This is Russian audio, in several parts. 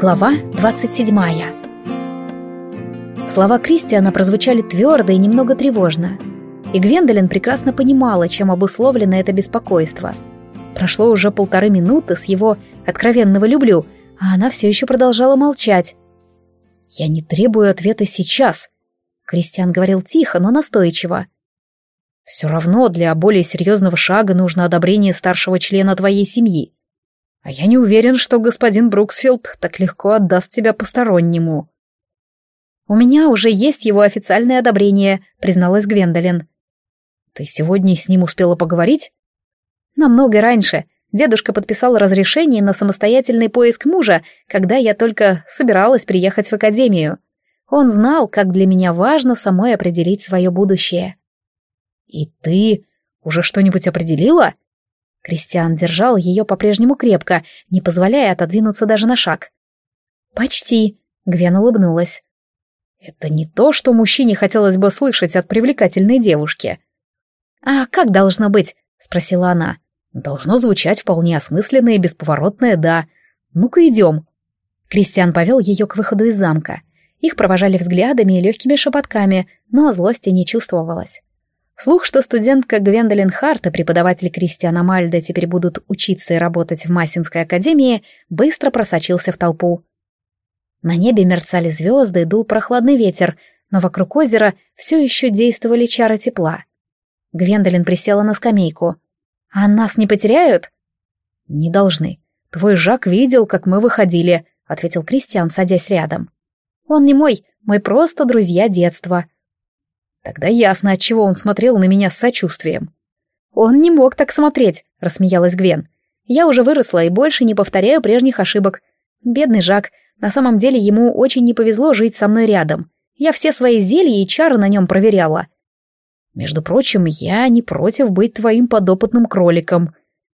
Глава 27 Слова Кристиана прозвучали твердо и немного тревожно. И Гвендолин прекрасно понимала, чем обусловлено это беспокойство. Прошло уже полторы минуты с его откровенного «люблю», а она все еще продолжала молчать. «Я не требую ответа сейчас», — Кристиан говорил тихо, но настойчиво. «Все равно для более серьезного шага нужно одобрение старшего члена твоей семьи. А я не уверен, что господин Бруксфилд так легко отдаст тебя постороннему. У меня уже есть его официальное одобрение, призналась Гвендолин. Ты сегодня с ним успела поговорить? Намного раньше. Дедушка подписал разрешение на самостоятельный поиск мужа, когда я только собиралась приехать в академию. Он знал, как для меня важно самой определить свое будущее. И ты уже что-нибудь определила? Кристиан держал ее по-прежнему крепко, не позволяя отодвинуться даже на шаг. «Почти», — Гвен улыбнулась. «Это не то, что мужчине хотелось бы слышать от привлекательной девушки». «А как должно быть?» — спросила она. «Должно звучать вполне осмысленное и бесповоротное «да». Ну-ка идем». Кристиан повел ее к выходу из замка. Их провожали взглядами и легкими шепотками, но злости не чувствовалось. Слух, что студентка Гвендолин Харт и преподаватель Кристиана Мальда теперь будут учиться и работать в Массинской академии, быстро просочился в толпу. На небе мерцали звезды, дул прохладный ветер, но вокруг озера все еще действовали чары тепла. Гвендолин присела на скамейку. «А нас не потеряют?» «Не должны. Твой Жак видел, как мы выходили», — ответил Кристиан, садясь рядом. «Он не мой, мы просто друзья детства», Тогда ясно, от чего он смотрел на меня с сочувствием. «Он не мог так смотреть», — рассмеялась Гвен. «Я уже выросла и больше не повторяю прежних ошибок. Бедный Жак, на самом деле ему очень не повезло жить со мной рядом. Я все свои зелья и чары на нем проверяла. Между прочим, я не против быть твоим подопытным кроликом».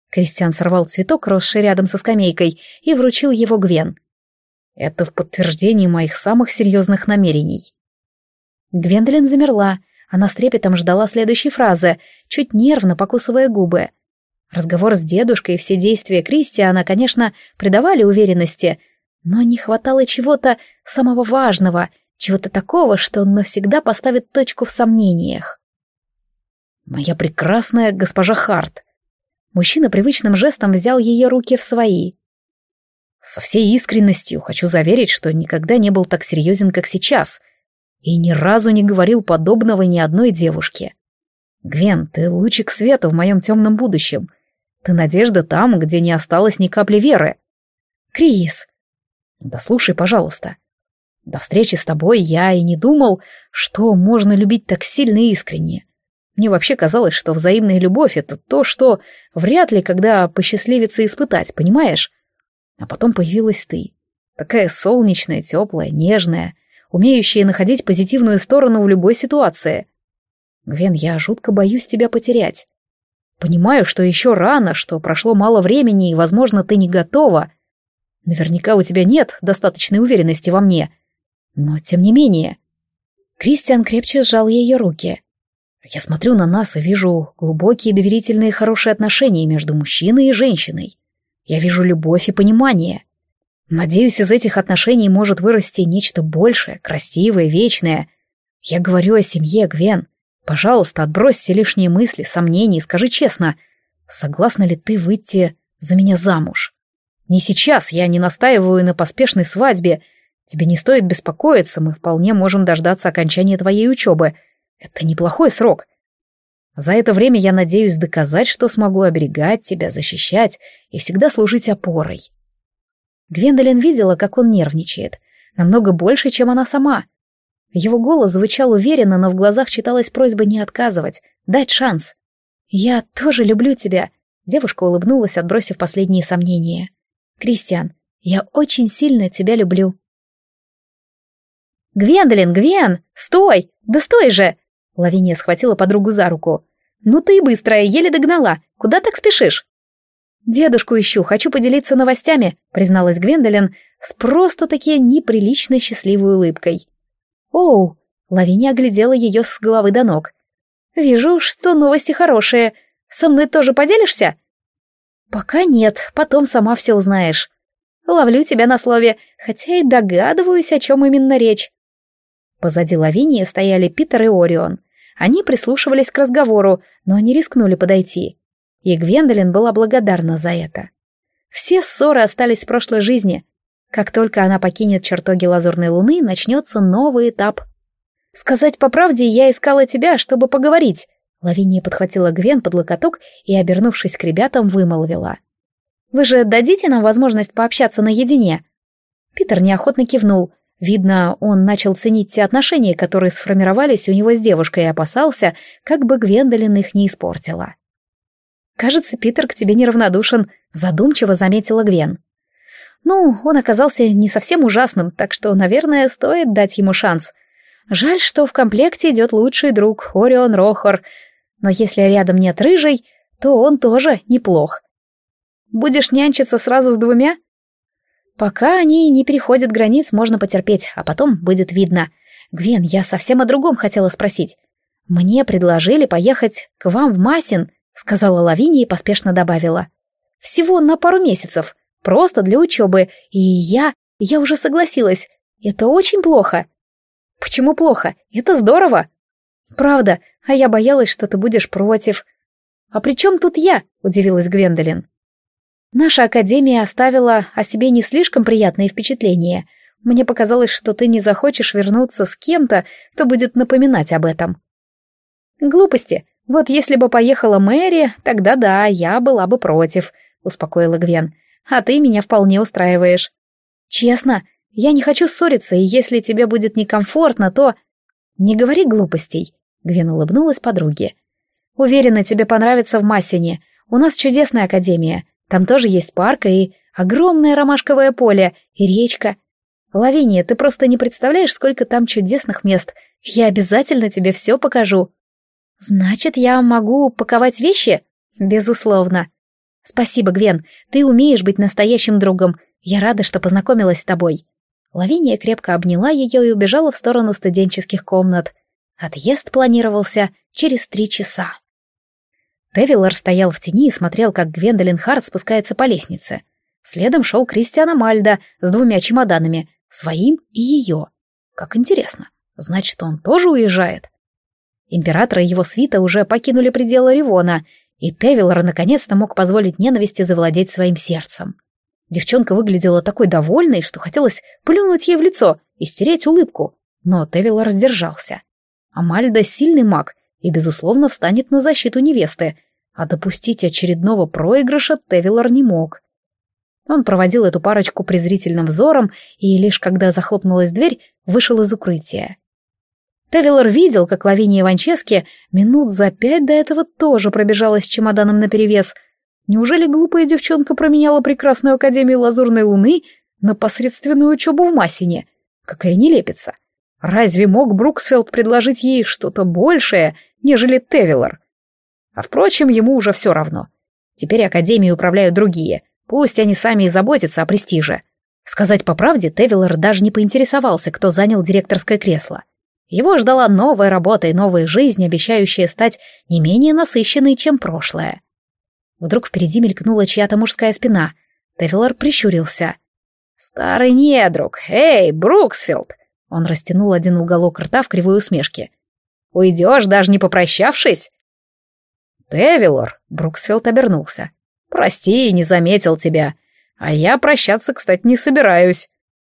Кристиан сорвал цветок, росший рядом со скамейкой, и вручил его Гвен. «Это в подтверждении моих самых серьезных намерений». Гвендолин замерла. Она с трепетом ждала следующей фразы, чуть нервно покусывая губы. Разговор с дедушкой и все действия Кристиана, конечно, придавали уверенности, но не хватало чего-то самого важного, чего-то такого, что он навсегда поставит точку в сомнениях. «Моя прекрасная госпожа Харт!» Мужчина привычным жестом взял ее руки в свои. «Со всей искренностью хочу заверить, что никогда не был так серьезен, как сейчас», и ни разу не говорил подобного ни одной девушке. Гвен, ты лучик света в моем темном будущем. Ты надежда там, где не осталось ни капли веры. Крис. Да слушай, пожалуйста. До встречи с тобой я и не думал, что можно любить так сильно и искренне. Мне вообще казалось, что взаимная любовь — это то, что вряд ли когда посчастливится испытать, понимаешь? А потом появилась ты. Такая солнечная, теплая, нежная, умеющие находить позитивную сторону в любой ситуации. Гвен, я жутко боюсь тебя потерять. Понимаю, что еще рано, что прошло мало времени, и, возможно, ты не готова. Наверняка у тебя нет достаточной уверенности во мне. Но, тем не менее... Кристиан крепче сжал ее руки. Я смотрю на нас и вижу глубокие доверительные хорошие отношения между мужчиной и женщиной. Я вижу любовь и понимание. Надеюсь, из этих отношений может вырасти нечто большее, красивое, вечное. Я говорю о семье, Гвен. Пожалуйста, отбрось все лишние мысли, сомнения и скажи честно, согласна ли ты выйти за меня замуж? Не сейчас, я не настаиваю на поспешной свадьбе. Тебе не стоит беспокоиться, мы вполне можем дождаться окончания твоей учебы. Это неплохой срок. За это время я надеюсь доказать, что смогу оберегать тебя, защищать и всегда служить опорой. Гвендолин видела, как он нервничает. Намного больше, чем она сама. Его голос звучал уверенно, но в глазах читалась просьба не отказывать, дать шанс. «Я тоже люблю тебя», — девушка улыбнулась, отбросив последние сомнения. «Кристиан, я очень сильно тебя люблю». «Гвендолин, Гвен, стой! Да стой же!» Лавиния схватила подругу за руку. «Ну ты и быстрая, еле догнала. Куда так спешишь?» «Дедушку ищу, хочу поделиться новостями», — призналась Гвендолин с просто-таки неприлично счастливой улыбкой. «Оу!» — Лавиния оглядела ее с головы до ног. «Вижу, что новости хорошие. Со мной тоже поделишься?» «Пока нет, потом сама все узнаешь. Ловлю тебя на слове, хотя и догадываюсь, о чем именно речь. Позади Лавинии стояли Питер и Орион. Они прислушивались к разговору, но не рискнули подойти. И Гвендолин была благодарна за это. Все ссоры остались в прошлой жизни. Как только она покинет чертоги Лазурной Луны, начнется новый этап. «Сказать по правде, я искала тебя, чтобы поговорить», Лавиния подхватила Гвен под локоток и, обернувшись к ребятам, вымолвила. «Вы же дадите нам возможность пообщаться наедине?» Питер неохотно кивнул. Видно, он начал ценить те отношения, которые сформировались у него с девушкой, и опасался, как бы Гвендолин их не испортила. «Кажется, Питер к тебе неравнодушен», — задумчиво заметила Гвен. «Ну, он оказался не совсем ужасным, так что, наверное, стоит дать ему шанс. Жаль, что в комплекте идет лучший друг, Орион Рохор, но если рядом нет рыжей, то он тоже неплох. Будешь нянчиться сразу с двумя? Пока они не переходят границ, можно потерпеть, а потом будет видно. Гвен, я совсем о другом хотела спросить. Мне предложили поехать к вам в Масин, сказала Лавиния и поспешно добавила. Всего на пару месяцев, просто для учебы, и я... я уже согласилась. Это очень плохо. Почему плохо? Это здорово. Правда, а я боялась, что ты будешь против. А при чем тут я? Удивилась Гвендолин. Наша академия оставила о себе не слишком приятные впечатления. Мне показалось, что ты не захочешь вернуться с кем-то, кто будет напоминать об этом. Глупости. Вот если бы поехала Мэри, тогда да, я была бы против, успокоила Гвен. А ты меня вполне устраиваешь. Честно, я не хочу ссориться, и если тебе будет некомфортно, то... Не говори глупостей. Гвен улыбнулась подруге. «Уверена, тебе понравится в Массине. У нас чудесная академия. Там тоже есть парк и огромное ромашковое поле, и речка. Лавиния, ты просто не представляешь, сколько там чудесных мест. Я обязательно тебе все покажу». «Значит, я могу паковать вещи?» «Безусловно». «Спасибо, Гвен, ты умеешь быть настоящим другом. Я рада, что познакомилась с тобой». Лавиния крепко обняла ее и убежала в сторону студенческих комнат. Отъезд планировался через три часа. Тевиллар стоял в тени и смотрел, как Гвендолин Харт спускается по лестнице. Следом шел Кристиан Амальда с двумя чемоданами, своим и ее. Как интересно, значит, он тоже уезжает? Император и его свита уже покинули пределы Ривона, и Тевиллар наконец-то мог позволить ненависти завладеть своим сердцем. Девчонка выглядела такой довольной, что хотелось плюнуть ей в лицо и стереть улыбку, но Тевиллар сдержался. Амальда сильный маг и, безусловно, встанет на защиту невесты, а допустить очередного проигрыша Тевилор не мог. Он проводил эту парочку презрительным взором и лишь когда захлопнулась дверь, вышел из укрытия. Тевилор видел, как Лавиния Ванчески минут за пять до этого тоже пробежала с чемоданом наперевес. Неужели глупая девчонка променяла прекрасную Академию Лазурной Луны на посредственную учебу в Массине? Какая нелепица! Разве мог Бруксфилд предложить ей что-то большее, нежели Тевилор? А впрочем, ему уже все равно. Теперь Академией управляют другие. Пусть они сами и заботятся о престиже. Сказать по правде, Тевилор даже не поинтересовался, кто занял директорское кресло. Его ждала новая работа и новая жизнь, обещающая стать не менее насыщенной, чем прошлое. Вдруг впереди мелькнула чья-то мужская спина. Тевилор прищурился. «Старый недруг! Эй, Бруксфилд! Он растянул один уголок рта в кривой усмешке. «Уйдешь, даже не попрощавшись?» «Тевилор!» — Бруксфилд обернулся. «Прости, не заметил тебя. А я прощаться, кстати, не собираюсь».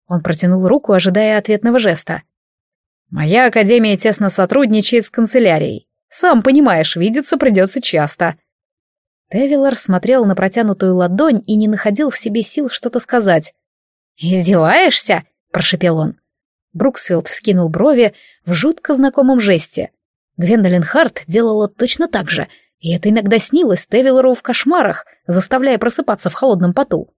Он протянул руку, ожидая ответного жеста. «Моя академия тесно сотрудничает с канцелярией. Сам понимаешь, видеться придется часто». Тевилор смотрел на протянутую ладонь и не находил в себе сил что-то сказать. «Издеваешься?» — прошепел он. Бруксфилд вскинул брови в жутко знакомом жесте. Гвендолин Харт делала точно так же, и это иногда снилось Тевилору в кошмарах, заставляя просыпаться в холодном поту.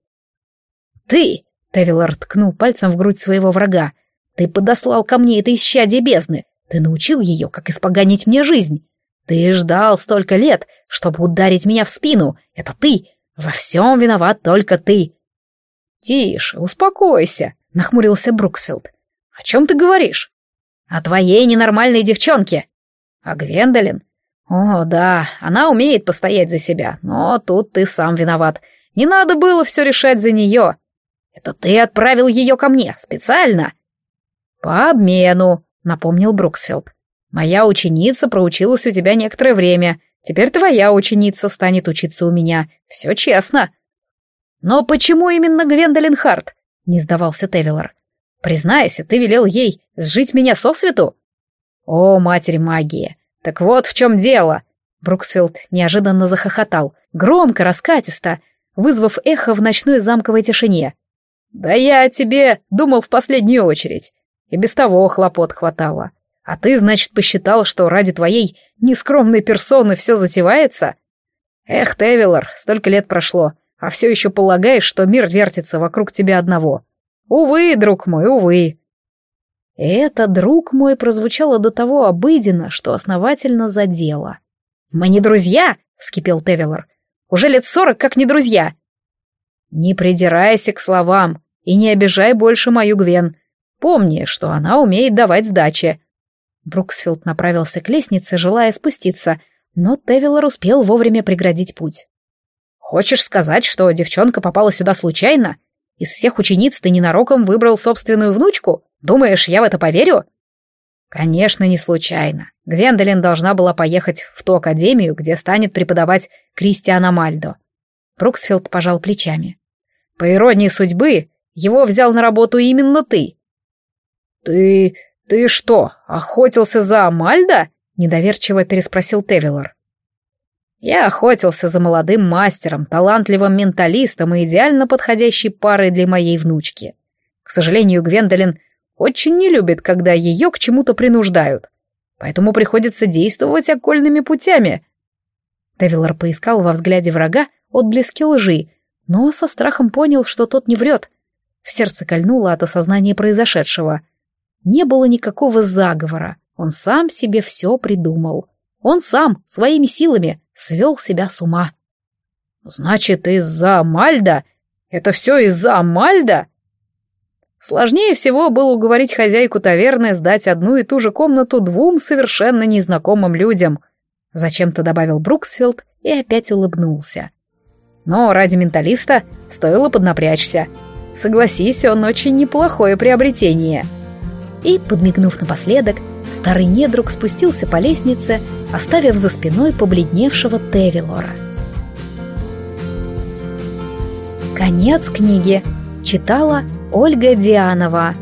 «Ты!» — Тевилор ткнул пальцем в грудь своего врага. «Ты подослал ко мне это исчадие бездны. Ты научил ее, как испоганить мне жизнь. Ты ждал столько лет, чтобы ударить меня в спину. Это ты! Во всем виноват только ты!» «Тише, успокойся!» — нахмурился Бруксфилд. «О чем ты говоришь?» «О твоей ненормальной девчонке». «А Гвендолин?» «О, да, она умеет постоять за себя, но тут ты сам виноват. Не надо было все решать за нее». Это ты отправил ее ко мне, специально?» «По обмену», — напомнил Бруксфилд. «Моя ученица проучилась у тебя некоторое время. Теперь твоя ученица станет учиться у меня. Все честно». «Но почему именно Гвендолин Харт?» — не сдавался Тевилор. «Признайся, ты велел ей сжить меня сосвету?» «О, матерь магии! Так вот в чем дело!» Бруксфилд неожиданно захохотал, громко, раскатисто, вызвав эхо в ночной замковой тишине. «Да я о тебе думал в последнюю очередь. И без того хлопот хватало. А ты, значит, посчитал, что ради твоей нескромной персоны все затевается? Эх, Тевилор, столько лет прошло, а все еще полагаешь, что мир вертится вокруг тебя одного. Увы, друг мой, увы. Это, друг мой, прозвучало до того обыденно, что основательно задело. «Мы не друзья!» — вскипел Тевилор. «Уже лет сорок как не друзья!» «Не придирайся к словам и не обижай больше мою Гвен. Помни, что она умеет давать сдачи». Бруксфилд направился к лестнице, желая спуститься, но Тевилор успел вовремя преградить путь. «Хочешь сказать, что девчонка попала сюда случайно? Из всех учениц ты ненароком выбрал собственную внучку? Думаешь, я в это поверю?» Конечно, не случайно. Гвендолин должна была поехать в ту академию, где станет преподавать Кристиана Мальдо. Бруксфилд пожал плечами. По иронии судьбы, его взял на работу именно ты. Ты... ты что, охотился за Мальдо? Недоверчиво переспросил Тевилор. Я охотился за молодым мастером, талантливым менталистом и идеально подходящей парой для моей внучки. К сожалению, Гвендолин очень не любит, когда ее к чему-то принуждают, поэтому приходится действовать окольными путями. Девилор поискал во взгляде врага отблески лжи, но со страхом понял, что тот не врет. В сердце кольнуло от осознания произошедшего. Не было никакого заговора, он сам себе все придумал. Он сам, своими силами, свел себя с ума. «Значит, из-за Мальда? Это все из-за Мальда?» Сложнее всего было уговорить хозяйку таверны сдать одну и ту же комнату двум совершенно незнакомым людям. Зачем-то добавил Бруксфилд и опять улыбнулся. Но ради менталиста стоило поднапрячься. Согласись, он очень неплохое приобретение. И, подмигнув напоследок, старый недруг спустился по лестнице, оставив за спиной побледневшего Тевилора. Конец книги. Читала Ольга Дианова.